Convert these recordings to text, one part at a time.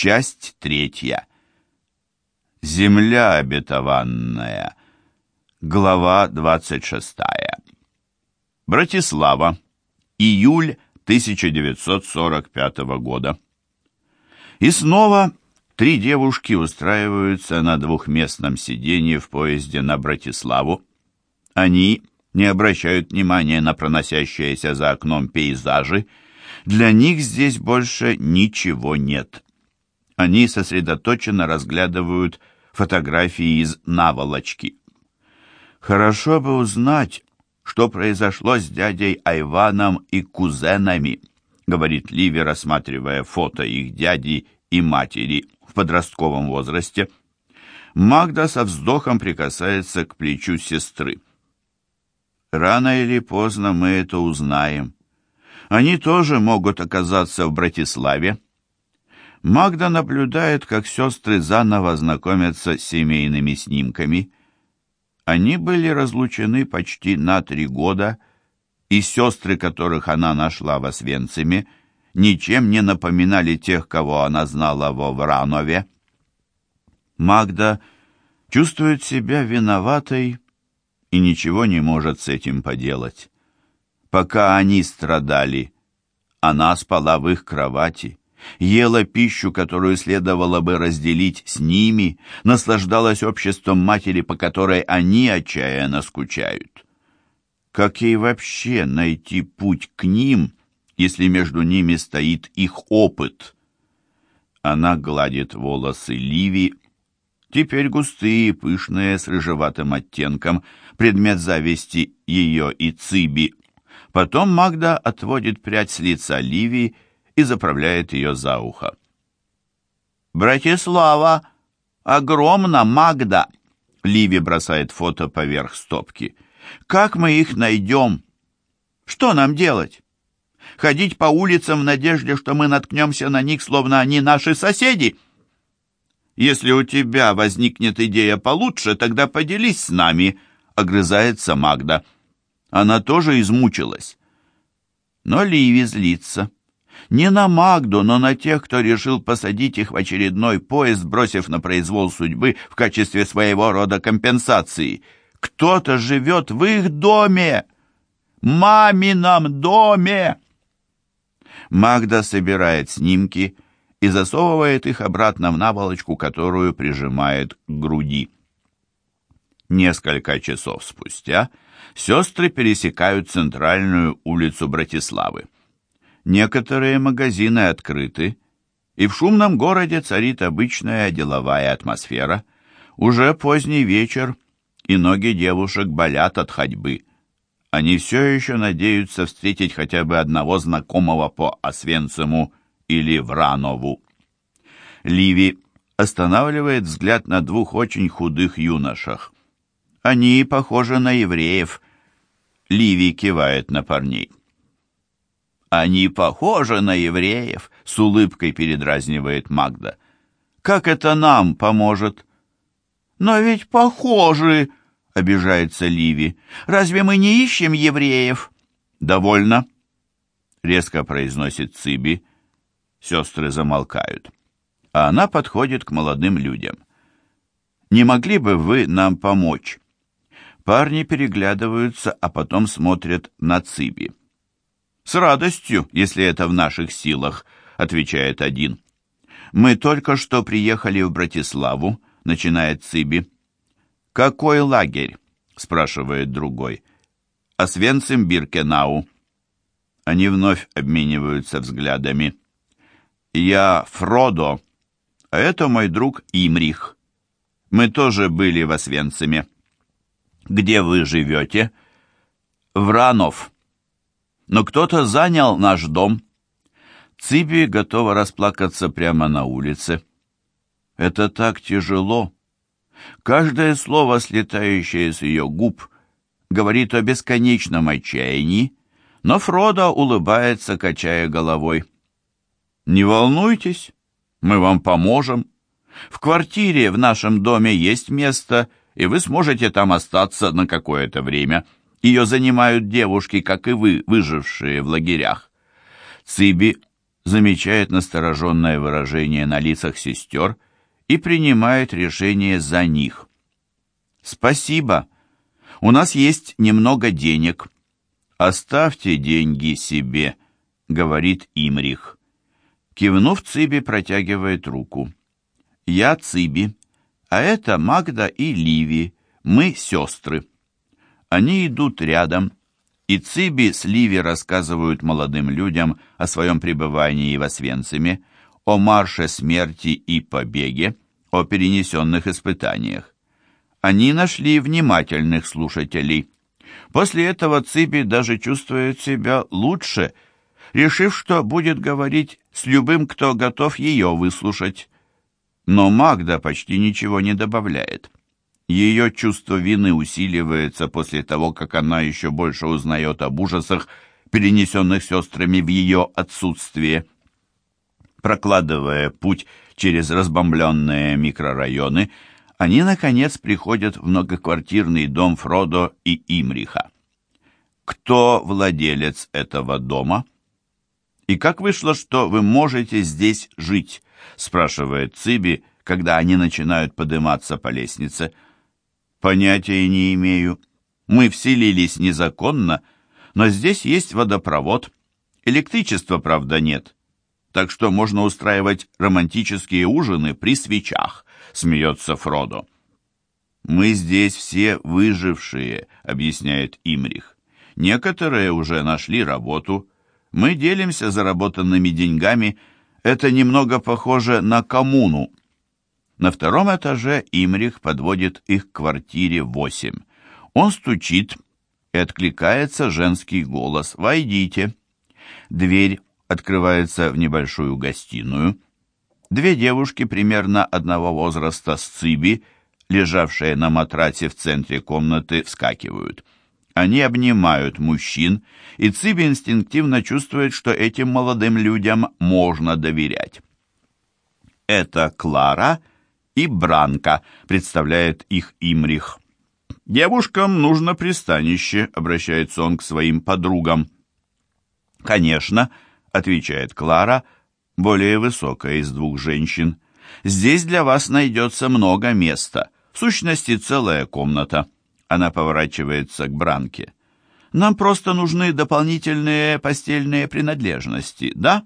Часть третья. Земля обетованная. Глава двадцать шестая. Братислава. Июль 1945 года. И снова три девушки устраиваются на двухместном сиденье в поезде на Братиславу. Они не обращают внимания на проносящиеся за окном пейзажи. Для них здесь больше ничего нет. Они сосредоточенно разглядывают фотографии из наволочки. Хорошо бы узнать, что произошло с дядей Айваном и кузенами, говорит Ливи, рассматривая фото их дяди и матери в подростковом возрасте. Магда со вздохом прикасается к плечу сестры. Рано или поздно мы это узнаем. Они тоже могут оказаться в Братиславе, Магда наблюдает, как сестры заново знакомятся с семейными снимками. Они были разлучены почти на три года, и сестры, которых она нашла в Освенциме, ничем не напоминали тех, кого она знала во Вранове. Магда чувствует себя виноватой и ничего не может с этим поделать. Пока они страдали, она спала в их кровати ела пищу, которую следовало бы разделить с ними, наслаждалась обществом матери, по которой они отчаянно скучают. Как ей вообще найти путь к ним, если между ними стоит их опыт? Она гладит волосы Ливи, теперь густые, пышные, с рыжеватым оттенком, предмет зависти ее и Циби. Потом Магда отводит прядь с лица Ливи и заправляет ее за ухо. «Братислава! Огромно, Магда!» Ливи бросает фото поверх стопки. «Как мы их найдем? Что нам делать? Ходить по улицам в надежде, что мы наткнемся на них, словно они наши соседи?» «Если у тебя возникнет идея получше, тогда поделись с нами», — огрызается Магда. Она тоже измучилась. Но Ливи злится. Не на Магду, но на тех, кто решил посадить их в очередной поезд, бросив на произвол судьбы в качестве своего рода компенсации. Кто-то живет в их доме! Мамином доме! Магда собирает снимки и засовывает их обратно в наволочку, которую прижимает к груди. Несколько часов спустя сестры пересекают центральную улицу Братиславы. Некоторые магазины открыты, и в шумном городе царит обычная деловая атмосфера. Уже поздний вечер, и ноги девушек болят от ходьбы. Они все еще надеются встретить хотя бы одного знакомого по Освенциму или Вранову. Ливи останавливает взгляд на двух очень худых юношах. Они похожи на евреев. Ливи кивает на парней. «Они похожи на евреев», — с улыбкой передразнивает Магда. «Как это нам поможет?» «Но ведь похожи», — обижается Ливи. «Разве мы не ищем евреев?» «Довольно», — резко произносит Циби. Сестры замолкают. А она подходит к молодым людям. «Не могли бы вы нам помочь?» Парни переглядываются, а потом смотрят на Циби. «С радостью, если это в наших силах», — отвечает один. «Мы только что приехали в Братиславу», — начинает Циби. «Какой лагерь?» — спрашивает другой. «Освенцим Биркенау». Они вновь обмениваются взглядами. «Я Фродо, а это мой друг Имрих. Мы тоже были в Освенциме». «Где вы живете?» «Вранов» но кто-то занял наш дом. Циби готова расплакаться прямо на улице. Это так тяжело. Каждое слово, слетающее с ее губ, говорит о бесконечном отчаянии, но Фродо улыбается, качая головой. «Не волнуйтесь, мы вам поможем. В квартире в нашем доме есть место, и вы сможете там остаться на какое-то время». Ее занимают девушки, как и вы, выжившие в лагерях. Циби замечает настороженное выражение на лицах сестер и принимает решение за них. «Спасибо. У нас есть немного денег. Оставьте деньги себе», — говорит Имрих. Кивнув, Циби протягивает руку. «Я Циби, а это Магда и Ливи. Мы сестры». Они идут рядом, и Циби с Ливи рассказывают молодым людям о своем пребывании в Освенциме, о марше смерти и побеге, о перенесенных испытаниях. Они нашли внимательных слушателей. После этого Циби даже чувствует себя лучше, решив, что будет говорить с любым, кто готов ее выслушать. Но Магда почти ничего не добавляет. Ее чувство вины усиливается после того, как она еще больше узнает об ужасах, перенесенных сестрами в ее отсутствие. Прокладывая путь через разбомбленные микрорайоны, они, наконец, приходят в многоквартирный дом Фродо и Имриха. Кто владелец этого дома? И как вышло, что вы можете здесь жить? спрашивает Циби, когда они начинают подниматься по лестнице. Понятия не имею. Мы вселились незаконно, но здесь есть водопровод. Электричества, правда, нет. Так что можно устраивать романтические ужины при свечах, смеется Фродо. «Мы здесь все выжившие», — объясняет Имрих. «Некоторые уже нашли работу. Мы делимся заработанными деньгами. Это немного похоже на коммуну. На втором этаже Имрих подводит их к квартире 8. Он стучит, и откликается женский голос «Войдите». Дверь открывается в небольшую гостиную. Две девушки примерно одного возраста с Циби, лежавшие на матрасе в центре комнаты, вскакивают. Они обнимают мужчин, и Циби инстинктивно чувствует, что этим молодым людям можно доверять. Это Клара и Бранка, представляет их Имрих. «Девушкам нужно пристанище», — обращается он к своим подругам. «Конечно», — отвечает Клара, более высокая из двух женщин. «Здесь для вас найдется много места, в сущности, целая комната». Она поворачивается к Бранке. «Нам просто нужны дополнительные постельные принадлежности, да?»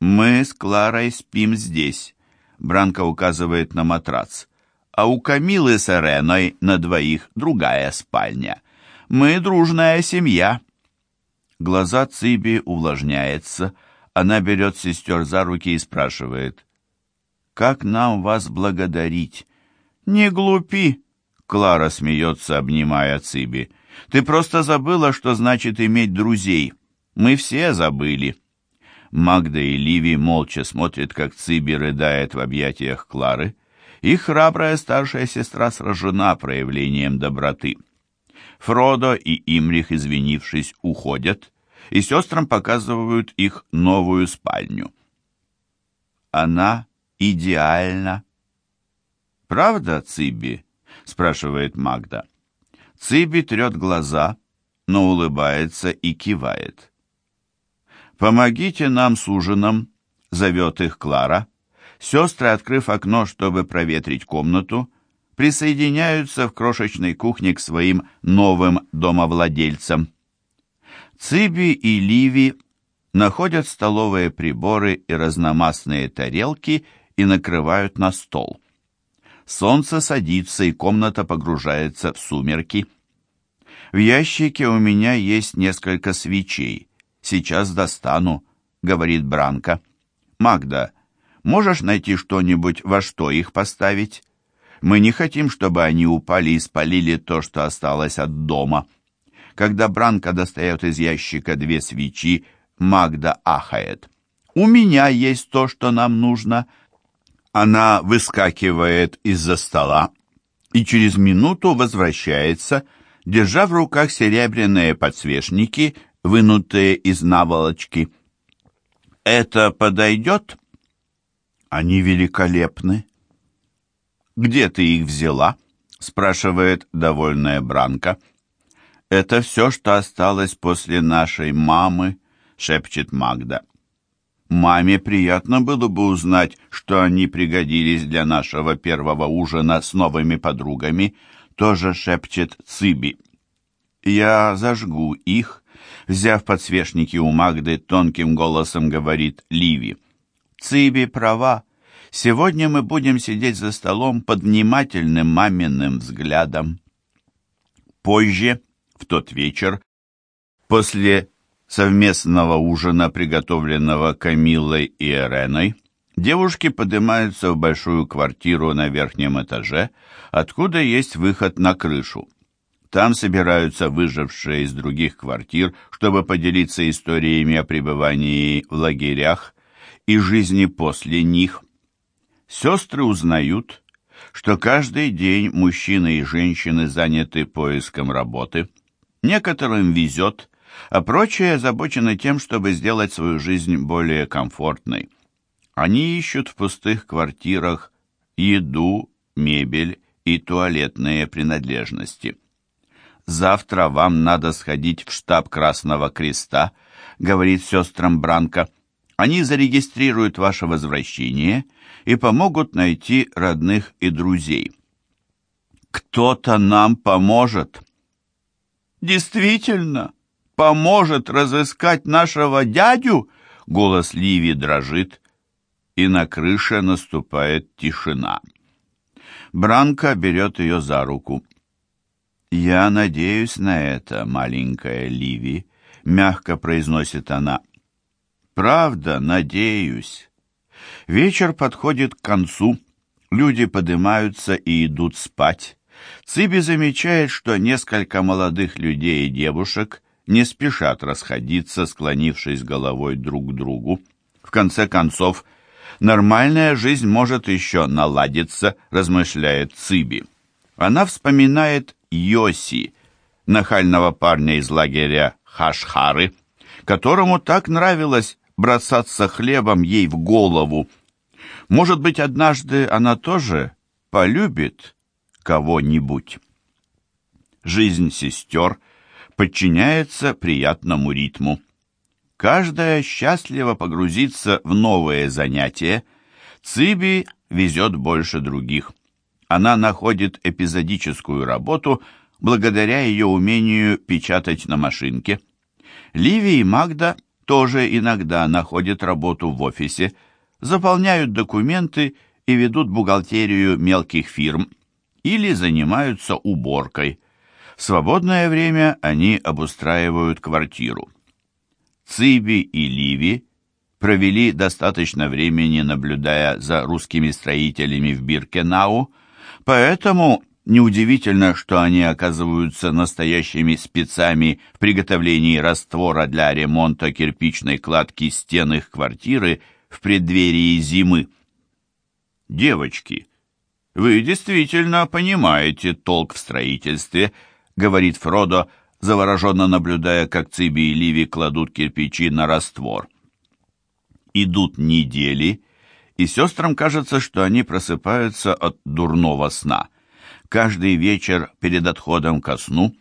«Мы с Кларой спим здесь», Бранка указывает на матрац. А у Камилы с Эреной на двоих другая спальня. Мы дружная семья. Глаза Циби увлажняется. Она берет сестер за руки и спрашивает. «Как нам вас благодарить?» «Не глупи!» Клара смеется, обнимая Циби. «Ты просто забыла, что значит иметь друзей. Мы все забыли». Магда и Ливи молча смотрят, как Циби рыдает в объятиях Клары. Их храбрая старшая сестра сражена проявлением доброты. Фродо и Имрих, извинившись, уходят, и сестрам показывают их новую спальню. Она идеальна. «Правда, Циби?» — спрашивает Магда. Циби трет глаза, но улыбается и кивает. «Помогите нам с ужином», — зовет их Клара. Сестры, открыв окно, чтобы проветрить комнату, присоединяются в крошечной кухне к своим новым домовладельцам. Циби и Ливи находят столовые приборы и разномастные тарелки и накрывают на стол. Солнце садится, и комната погружается в сумерки. В ящике у меня есть несколько свечей. «Сейчас достану», — говорит Бранка. «Магда, можешь найти что-нибудь, во что их поставить? Мы не хотим, чтобы они упали и спалили то, что осталось от дома». Когда Бранка достает из ящика две свечи, Магда ахает. «У меня есть то, что нам нужно». Она выскакивает из-за стола и через минуту возвращается, держа в руках серебряные подсвечники вынутые из наволочки. «Это подойдет?» «Они великолепны». «Где ты их взяла?» — спрашивает довольная Бранка. «Это все, что осталось после нашей мамы», — шепчет Магда. Маме приятно было бы узнать, что они пригодились для нашего первого ужина с новыми подругами, тоже шепчет Циби. Я зажгу их, взяв подсвечники у Магды, тонким голосом говорит Ливи. Циби права. Сегодня мы будем сидеть за столом под внимательным маминым взглядом. Позже, в тот вечер, после совместного ужина, приготовленного Камиллой и Эреной, девушки поднимаются в большую квартиру на верхнем этаже, откуда есть выход на крышу. Там собираются выжившие из других квартир, чтобы поделиться историями о пребывании в лагерях и жизни после них. Сестры узнают, что каждый день мужчины и женщины заняты поиском работы. Некоторым везет, а прочие озабочены тем, чтобы сделать свою жизнь более комфортной. Они ищут в пустых квартирах еду, мебель и туалетные принадлежности. «Завтра вам надо сходить в штаб Красного Креста», — говорит сестрам Бранко. «Они зарегистрируют ваше возвращение и помогут найти родных и друзей». «Кто-то нам поможет». «Действительно, поможет разыскать нашего дядю?» Голос Ливи дрожит, и на крыше наступает тишина. Бранка берет ее за руку. «Я надеюсь на это, маленькая Ливи», — мягко произносит она. «Правда, надеюсь». Вечер подходит к концу. Люди поднимаются и идут спать. Циби замечает, что несколько молодых людей и девушек не спешат расходиться, склонившись головой друг к другу. В конце концов, нормальная жизнь может еще наладиться, размышляет Циби. Она вспоминает Йоси, нахального парня из лагеря Хашхары, которому так нравилось бросаться хлебом ей в голову. Может быть, однажды она тоже полюбит кого-нибудь. Жизнь сестер подчиняется приятному ритму. Каждая счастливо погрузиться в новые занятия. Циби везет больше других она находит эпизодическую работу благодаря ее умению печатать на машинке. Ливи и Магда тоже иногда находят работу в офисе, заполняют документы и ведут бухгалтерию мелких фирм или занимаются уборкой. В свободное время они обустраивают квартиру. Циби и Ливи провели достаточно времени, наблюдая за русскими строителями в Биркенау, Поэтому неудивительно, что они оказываются настоящими спецами в приготовлении раствора для ремонта кирпичной кладки стен их квартиры в преддверии зимы. «Девочки, вы действительно понимаете толк в строительстве», — говорит Фродо, завороженно наблюдая, как Циби и Ливи кладут кирпичи на раствор. Идут недели, и сестрам кажется, что они просыпаются от дурного сна. Каждый вечер перед отходом ко сну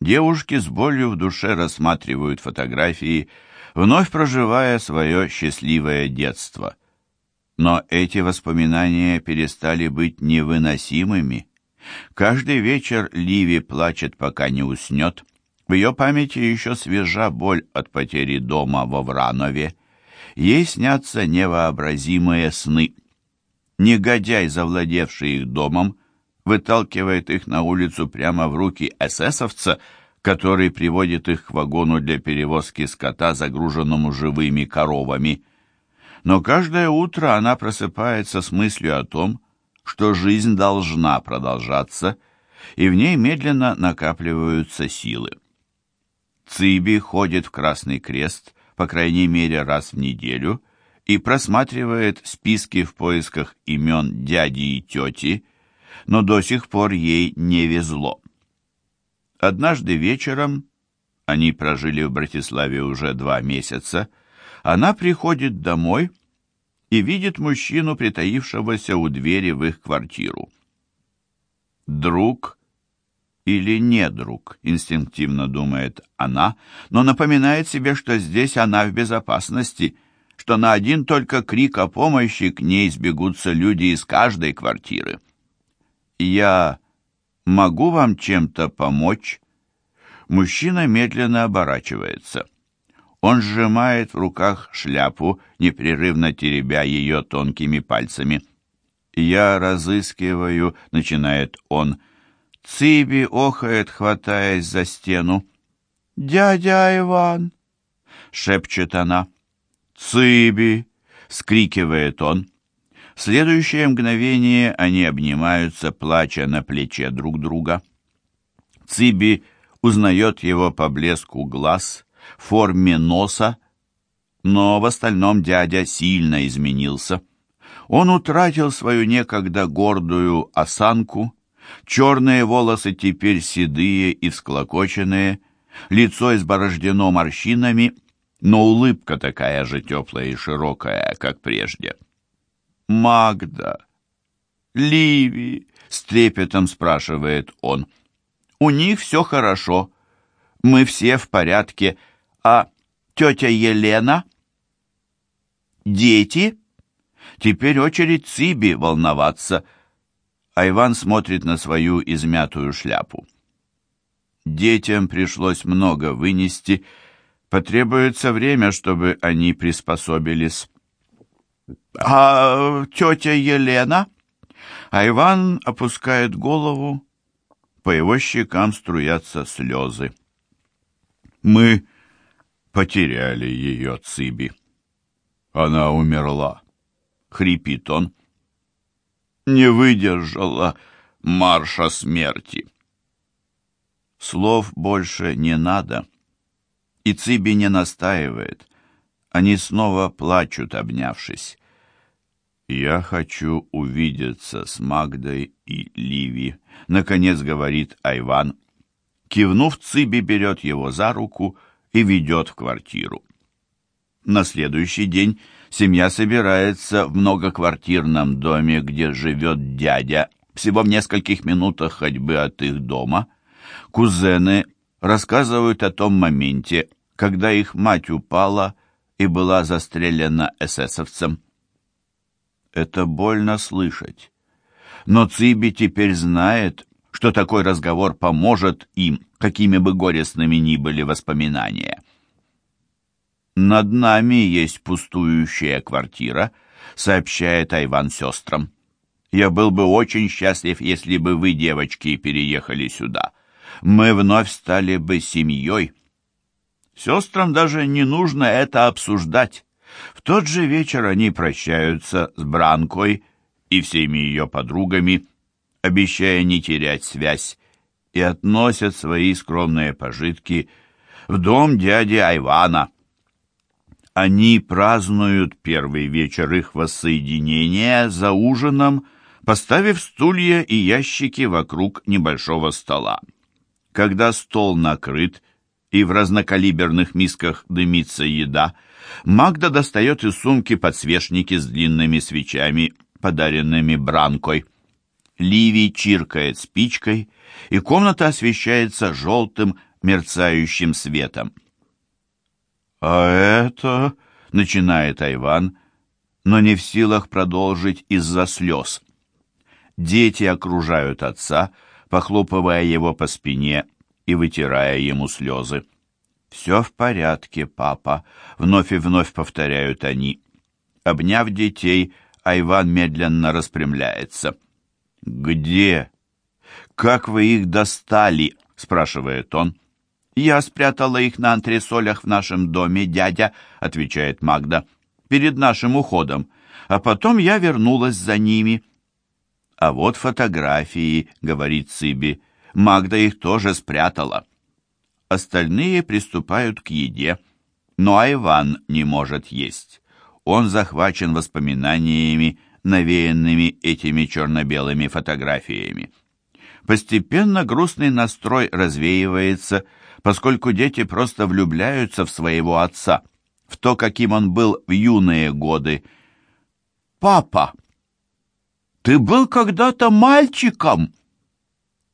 девушки с болью в душе рассматривают фотографии, вновь проживая свое счастливое детство. Но эти воспоминания перестали быть невыносимыми. Каждый вечер Ливи плачет, пока не уснет. В ее памяти еще свежа боль от потери дома во Вранове. Ей снятся невообразимые сны. Негодяй, завладевший их домом, выталкивает их на улицу прямо в руки эсэсовца, который приводит их к вагону для перевозки скота, загруженному живыми коровами. Но каждое утро она просыпается с мыслью о том, что жизнь должна продолжаться, и в ней медленно накапливаются силы. Циби ходит в Красный Крест по крайней мере раз в неделю, и просматривает списки в поисках имен дяди и тети, но до сих пор ей не везло. Однажды вечером, они прожили в Братиславе уже два месяца, она приходит домой и видит мужчину, притаившегося у двери в их квартиру. Друг или не друг, инстинктивно думает она, но напоминает себе, что здесь она в безопасности, что на один только крик о помощи к ней сбегутся люди из каждой квартиры. «Я могу вам чем-то помочь?» Мужчина медленно оборачивается. Он сжимает в руках шляпу, непрерывно теребя ее тонкими пальцами. «Я разыскиваю», — начинает он. Циби охает, хватаясь за стену. «Дядя Иван!» — шепчет она. «Циби!» — скрикивает он. В следующее мгновение они обнимаются, плача на плече друг друга. Циби узнает его по блеску глаз, форме носа, но в остальном дядя сильно изменился. Он утратил свою некогда гордую осанку, черные волосы теперь седые и всклокоченные, лицо изборождено морщинами, но улыбка такая же теплая и широкая, как прежде. «Магда! Ливи!» — с трепетом спрашивает он. «У них все хорошо. Мы все в порядке. А тетя Елена?» «Дети?» Теперь очередь Циби волноваться, а Иван смотрит на свою измятую шляпу. Детям пришлось много вынести, потребуется время, чтобы они приспособились. «А тетя Елена?» А Иван опускает голову, по его щекам струятся слезы. «Мы потеряли ее, Циби. Она умерла. — хрипит он. «Не выдержала марша смерти». Слов больше не надо. И Циби не настаивает. Они снова плачут, обнявшись. «Я хочу увидеться с Магдой и Ливи», — наконец говорит Айван. Кивнув, Циби берет его за руку и ведет в квартиру. На следующий день семья собирается в многоквартирном доме, где живет дядя, всего в нескольких минутах ходьбы от их дома. Кузены рассказывают о том моменте, когда их мать упала и была застрелена эсэсовцем. Это больно слышать. Но Циби теперь знает, что такой разговор поможет им, какими бы горестными ни были воспоминания. «Над нами есть пустующая квартира», — сообщает Айван сестрам. «Я был бы очень счастлив, если бы вы, девочки, переехали сюда. Мы вновь стали бы семьей». Сестрам даже не нужно это обсуждать. В тот же вечер они прощаются с Бранкой и всеми ее подругами, обещая не терять связь, и относят свои скромные пожитки в дом дяди Айвана. Они празднуют первый вечер их воссоединения за ужином, поставив стулья и ящики вокруг небольшого стола. Когда стол накрыт и в разнокалиберных мисках дымится еда, Магда достает из сумки подсвечники с длинными свечами, подаренными Бранкой. Ливи чиркает спичкой, и комната освещается желтым мерцающим светом. «А это...» — начинает Айван, но не в силах продолжить из-за слез. Дети окружают отца, похлопывая его по спине и вытирая ему слезы. «Все в порядке, папа», — вновь и вновь повторяют они. Обняв детей, Айван медленно распрямляется. «Где? Как вы их достали?» — спрашивает он. «Я спрятала их на антресолях в нашем доме, дядя», — отвечает Магда, — «перед нашим уходом. А потом я вернулась за ними». «А вот фотографии», — говорит Циби. «Магда их тоже спрятала». Остальные приступают к еде, но Айван не может есть. Он захвачен воспоминаниями, навеянными этими черно-белыми фотографиями. Постепенно грустный настрой развеивается, поскольку дети просто влюбляются в своего отца, в то, каким он был в юные годы. «Папа, ты был когда-то мальчиком!»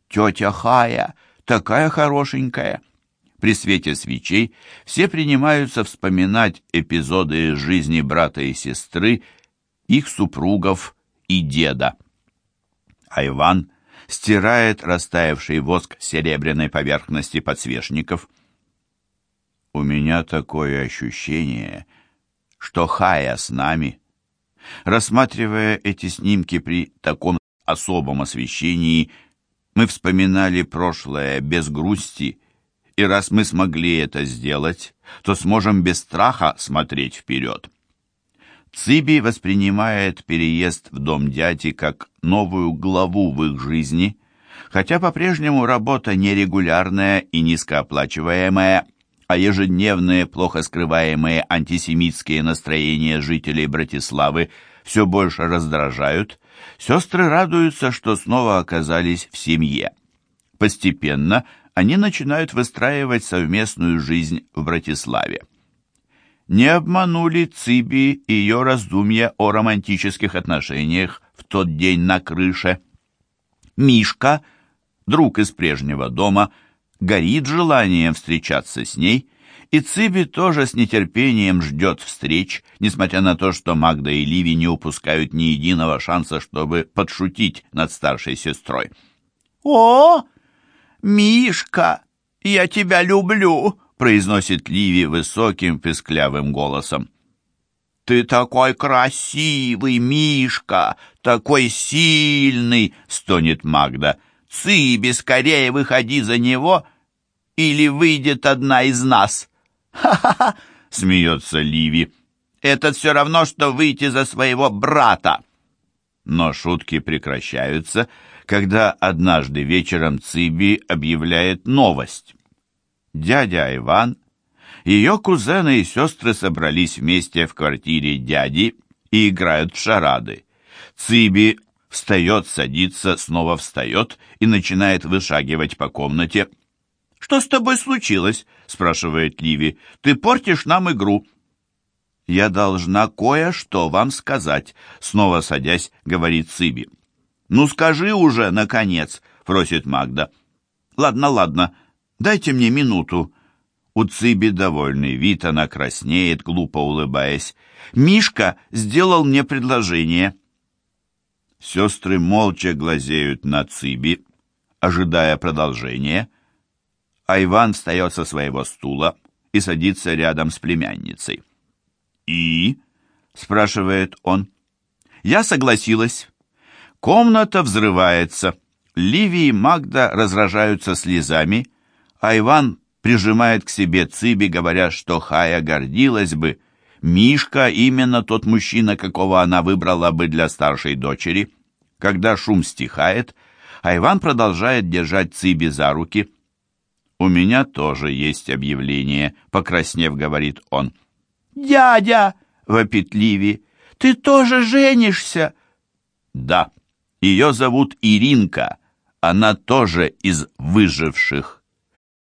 «Тетя Хая такая хорошенькая!» при свете свечей все принимаются вспоминать эпизоды из жизни брата и сестры, их супругов и деда. А Иван стирает растаявший воск серебряной поверхности подсвечников. У меня такое ощущение, что Хая с нами. Рассматривая эти снимки при таком особом освещении, мы вспоминали прошлое без грусти, и раз мы смогли это сделать, то сможем без страха смотреть вперед. Циби воспринимает переезд в дом дяди как новую главу в их жизни, хотя по-прежнему работа нерегулярная и низкооплачиваемая, а ежедневные, плохо скрываемые антисемитские настроения жителей Братиславы все больше раздражают, сестры радуются, что снова оказались в семье. Постепенно они начинают выстраивать совместную жизнь в Братиславе. Не обманули Циби и ее раздумья о романтических отношениях в тот день на крыше. Мишка, друг из прежнего дома, горит желанием встречаться с ней, и Циби тоже с нетерпением ждет встреч, несмотря на то, что Магда и Ливи не упускают ни единого шанса, чтобы подшутить над старшей сестрой. «О, Мишка, я тебя люблю!» Произносит Ливи высоким песклявым голосом. «Ты такой красивый, Мишка, такой сильный!» — стонет Магда. «Циби, скорее выходи за него, или выйдет одна из нас!» «Ха-ха-ха!» — смеется Ливи. «Это все равно, что выйти за своего брата!» Но шутки прекращаются, когда однажды вечером Циби объявляет новость дядя Иван, ее кузены и сестры собрались вместе в квартире дяди и играют в шарады. Циби встает, садится, снова встает и начинает вышагивать по комнате. «Что с тобой случилось?» — спрашивает Ливи. «Ты портишь нам игру». «Я должна кое-что вам сказать», — снова садясь, говорит Циби. «Ну скажи уже, наконец», — просит Магда. «Ладно, ладно, Дайте мне минуту». У Циби довольный вид, она краснеет, глупо улыбаясь. «Мишка сделал мне предложение». Сестры молча глазеют на Циби, ожидая продолжения, а Иван встает со своего стула и садится рядом с племянницей. «И?» — спрашивает он. «Я согласилась». Комната взрывается. Ливи и Магда разражаются слезами, а Иван прижимает к себе Циби, говоря, что Хая гордилась бы. Мишка именно тот мужчина, какого она выбрала бы для старшей дочери. Когда шум стихает, а Иван продолжает держать Циби за руки. «У меня тоже есть объявление», — покраснев, говорит он. «Дядя!» — вопит Ливи. «Ты тоже женишься?» «Да, ее зовут Иринка. Она тоже из выживших».